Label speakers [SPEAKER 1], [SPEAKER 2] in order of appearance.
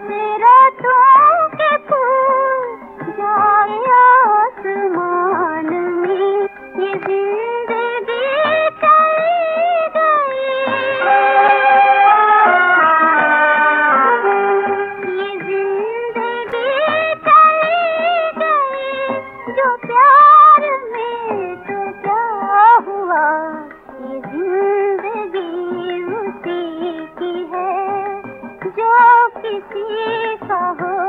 [SPEAKER 1] मेरा तुम का हो